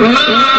ما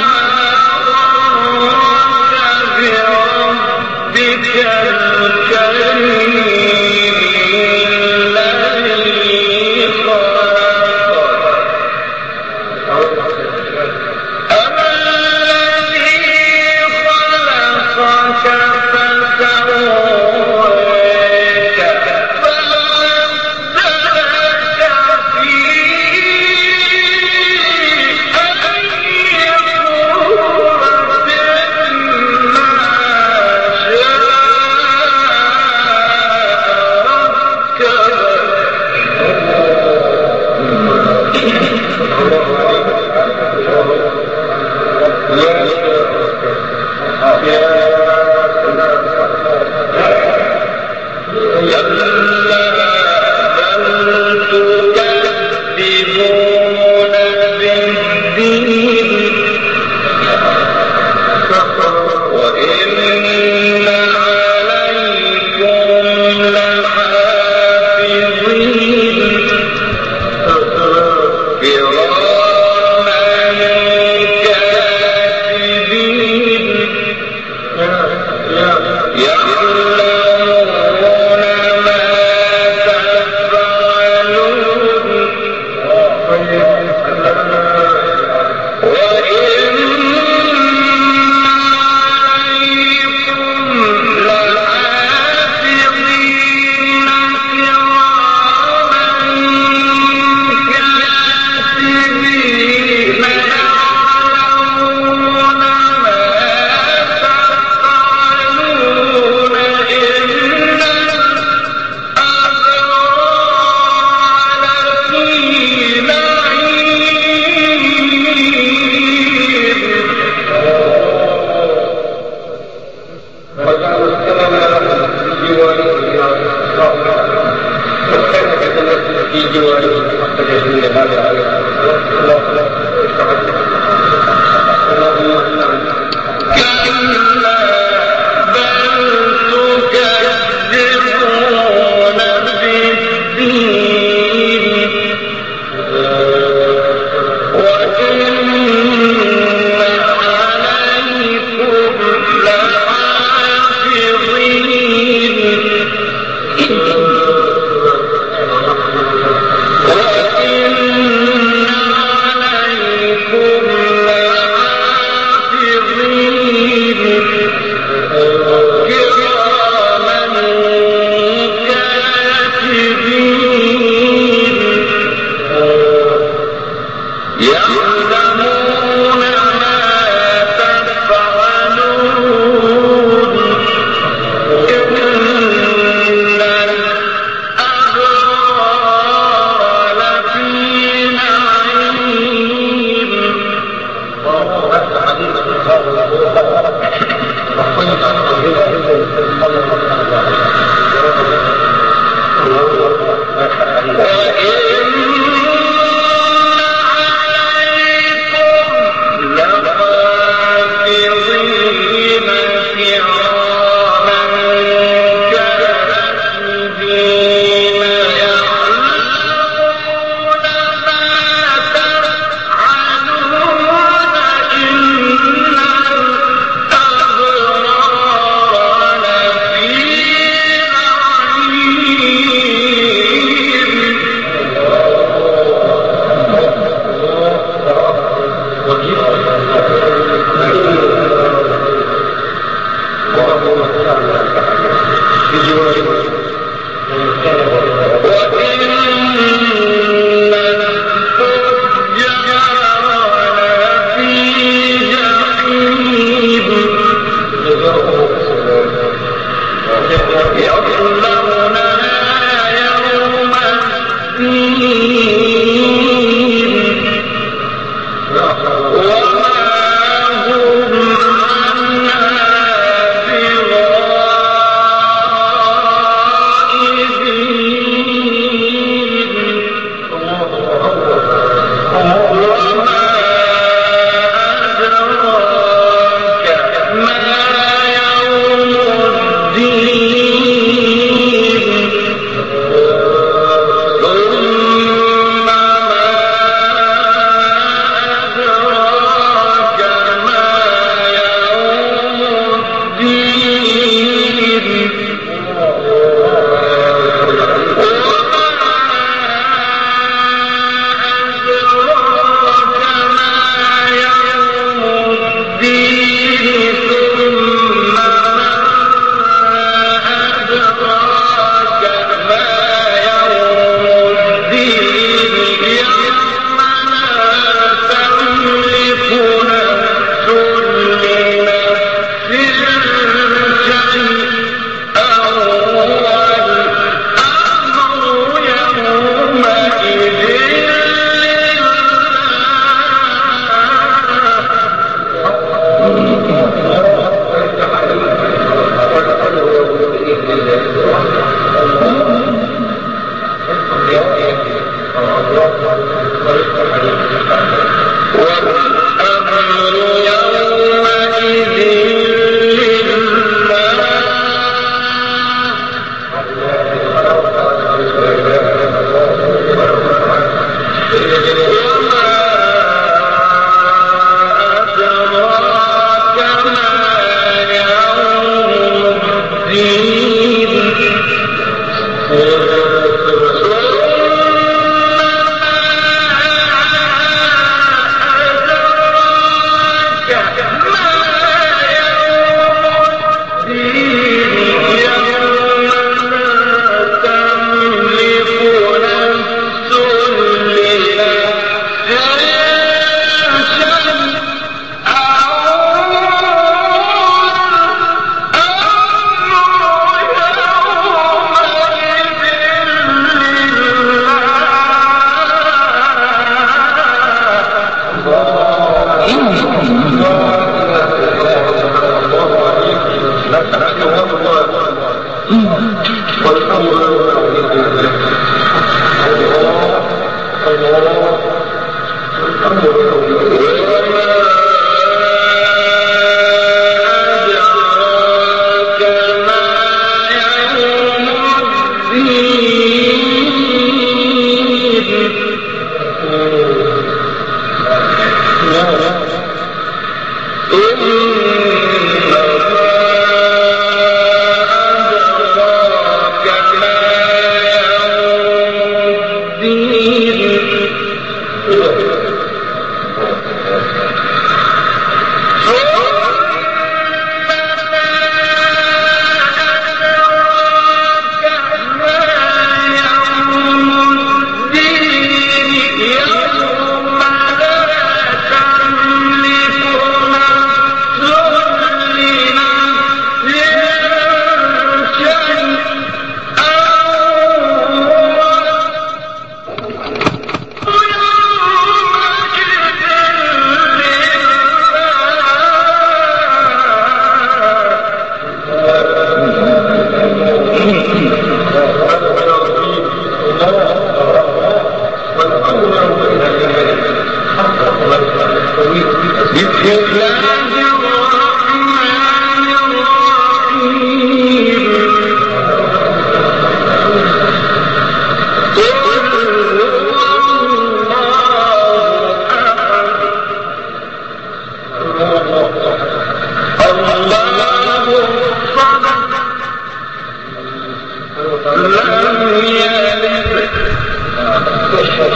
Yeah.